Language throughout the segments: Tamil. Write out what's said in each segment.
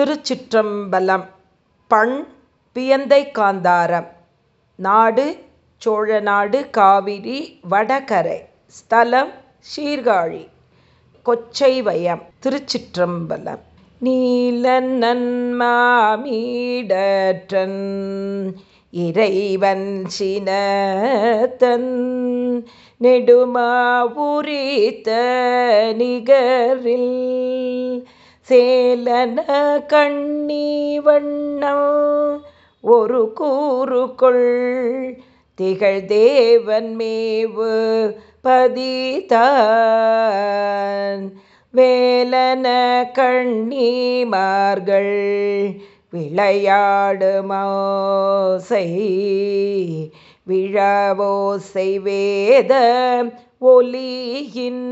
திருச்சிற்றம்பலம் பண் பியந்தை காந்தாரம் நாடு சோழநாடு காவிரி வடகரை ஸ்தலம் சீர்காழி கொச்சைவயம் திருச்சிற்றம்பலம். நீல நன்மாமீடற்றன் இறைவன் சினத்தன் நெடுமாவுரித்த நிகரில் சேலன கண்ணி வண்ணம் ஒரு கூறுக்குள் திகழ் தேவன் மேவு பதிதான். வேலன கண்ணிமார்கள் விளையாடு மோசை விழாவோசை வேத ஒலியின்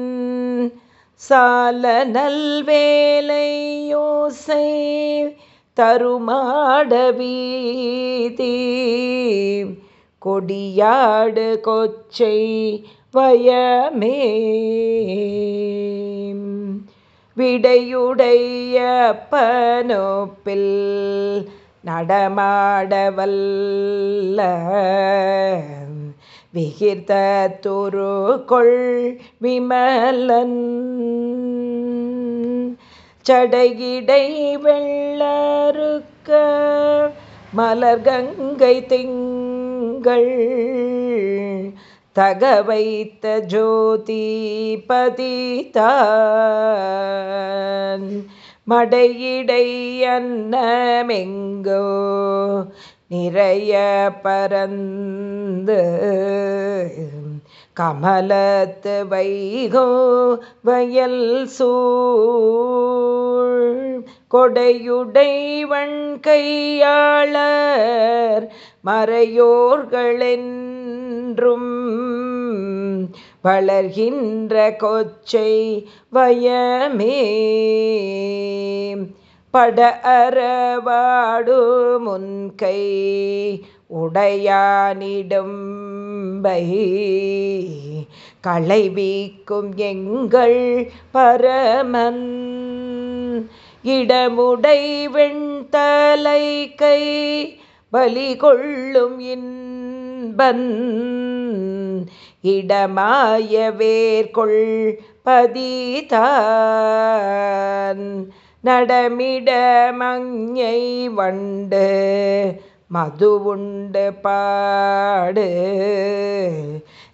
சால நல்வேலையோசை தருமாட வீதி. கொடியாடு கொச்சை வயமே. விடையுடைய பனோப்பில் நடமாடவல்ல விகிர்த்த துரு கொள் விமலன். சடையிடை வெள்ளருக்க மலர்கங்கை திங்கள். தகவைத்த ஜோதி பதிதான் மடையிடை அன்னமெங்கோ நிறைய பரந்து கமலத்து வைகோ வயல் சூழ். கொடையுடைவன் கையாளர் மறையோர்களென்றும் வளர்கின்ற கொச்சை வயமே பட அறவாடு முன்கை உடையானிடும்பை களைவீக்கும் எங்கள் பரமன். இடமுடை வெண்தலை கை பலி கொள்ளும் இன்பன். இடமாய வேர்கொள் பதிதான். நடமிட மஞ்சை வண்டு மது உண்டு பாடு.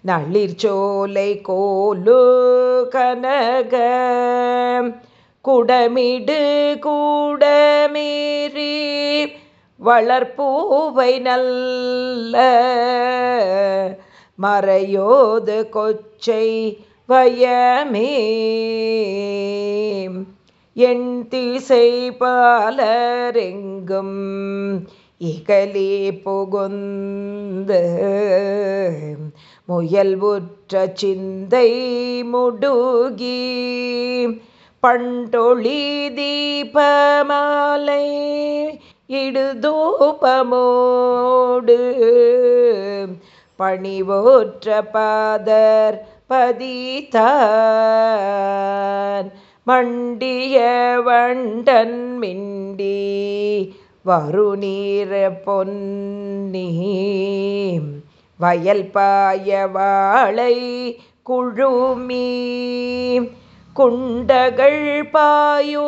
நளிர்ச்சோலை கோலு கனக குடமிடு கூடமேறி வளர்ப்பூவை நல்ல மறையோது கொச்சை வயமே. என் திசை பாலரெங்கும் இகலே புகுந்து முயல்வுற்ற சிந்தை முடுகி பண்டொளி தீபமாலை இடுதூபமோடு பணிவோற்ற பாதர் பதித்தான். மண்டிய வண்டன் மிண்டி வருநீர பொன்னி. வயல் பாய வாழை குழுமி. குண்டகள் பாயுமோசை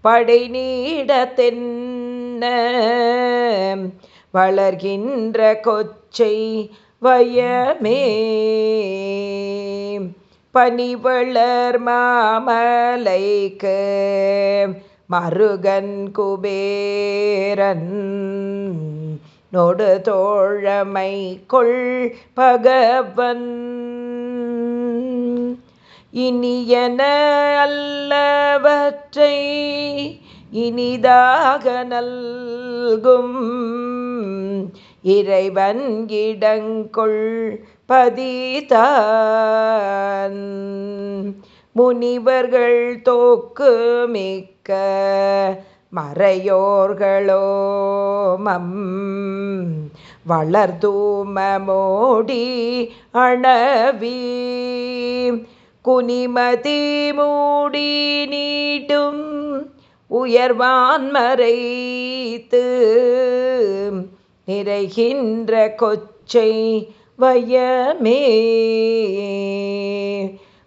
படை நீட தென்ன. வளர்கின்ற கொச்சை வயமே. பனிவளர் மாமலைக்கு மருகன் குபேரன். நொடு தோழமை கொள் பகவன். இனியன அல்லவற்றை இனிதாக நல்கும். இறைவன் இடங்கொள் பதிதான். முனிவர்கள் தோக்கு மிக்க மறையோர்களோ மம். வளர்தூமோடி அணவி. குனிமதி மூடி நீட்டும் உயர்வான் மறைத்து. நிறைகின்ற கொச்சை வயமே.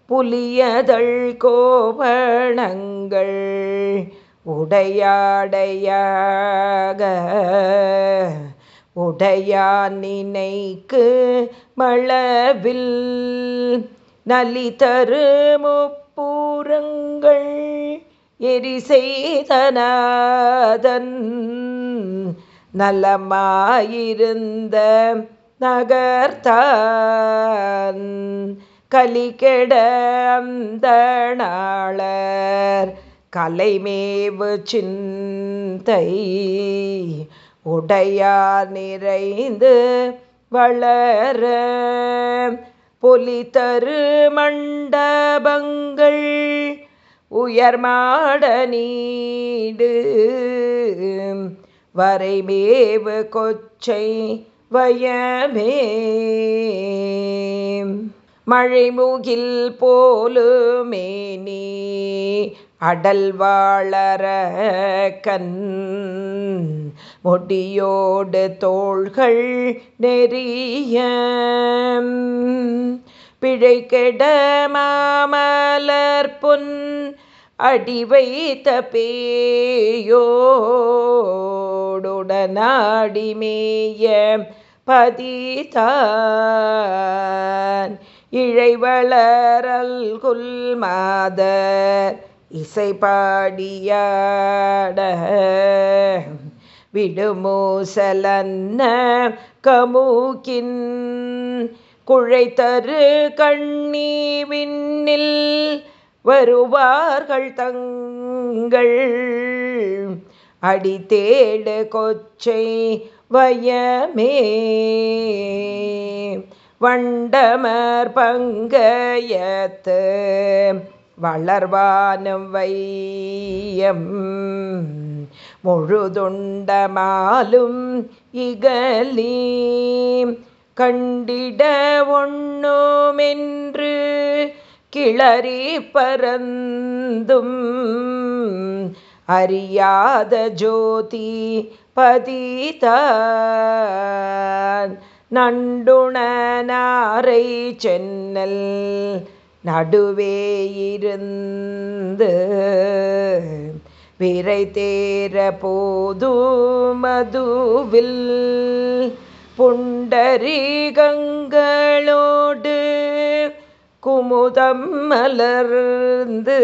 புலியதழ் கோபணங்கள் உடையாடையாக. உடையான் நினைக்கு மளவில் நலிதரு முப்பூரங்கள் எரிசெய்தனாதன் நலமாயிருந்த நகர்த்தான். கலிகெட அந்த கலைமேவு சிந்தை உடையார் நிறைந்து வளர பொலிதரு மண்டபங்கள் உயர்மாட நீடு வரைமேவு கொச்சை வயமே. மழைமுகில் போலுமேனி அடல் வாழற கண். முடியோடு தோள்கள் நெறிய. பிழை கெட மாமலர் பொன் அடி வைத்த பேயோடுடனாடிமேய பதிதான் இழைவளரல் குல் மாதர் இசை பாடியாட. விடுமூசலன்ன கமுகின் குழைத்தரு கண்ணி விண்ணில் வருவார்கள் தங்கள். அடி தேடு கொச்சை வயமே. வண்டமர் பங்கயத்து வளர்வானும் வையம். முழுதுண்டமாலும் இகலீ. கண்டிட ஒண்ணுமென்று கிளறி பரந்தும். அறியாத ஜோதி பதிதான் நண்டுணனாரை சென்னல் நடுவே இருந்து விரை தேர போது மதுவில் புண்டரீகங்களோடு குமுதம் மலர்ந்து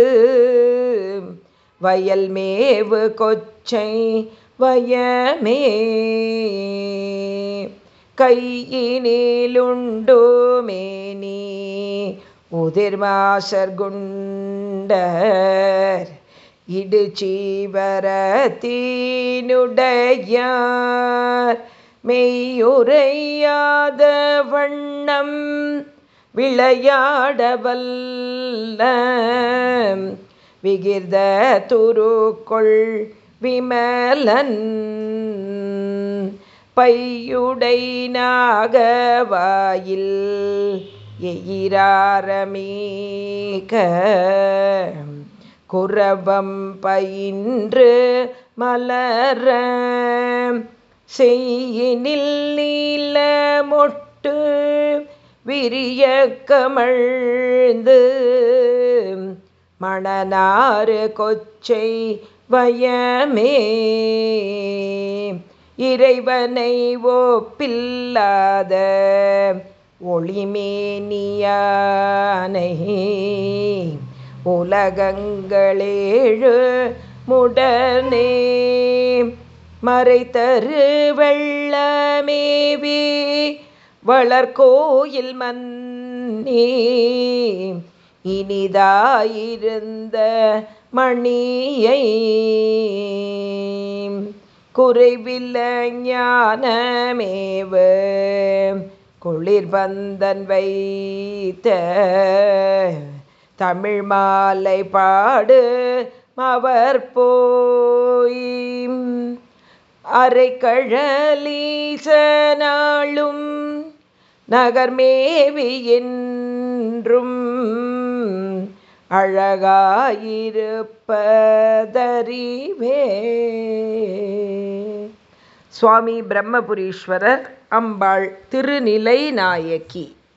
வயல் மேவு கொச்சை வயமே. கையினிலுண்டு மேனி உதிர்மாசர் குண்டர் இடுச்சீவரத்தீனுடையார் மெய்யுரையாத வண்ணம் விளையாடவல்ல விகிர்த துருக்குள் விமலன் பையுடை நாகவாயில் எயிராரமீக குரவம் பயின்று மலர செய்யினில் நீல மொட்டு விரிய கமழ்ந்து மணனாறு கொச்சை வயமே. இறைவனை ஒப்பில்லாத ஒளிமேனியானை. உலகங்களேழு முடனே. மறைத்தரு வெள்ளமேவி வளர்கோயில் மன்னி. இனிதாயிருந்த மணியை குறைவில்ல ஞானமேவு. குளிர் வந்தன் வைத்த தமிழ் மாலை பாடு அவர் போய் அரை கழலீசனாளும் நகர்மேவி என்றும் அழகாயிருப்பதறிவே. சுவாமி பிரம்மபுரீஸ்வரர் அம்பாள் திருநிலை நாயக்கி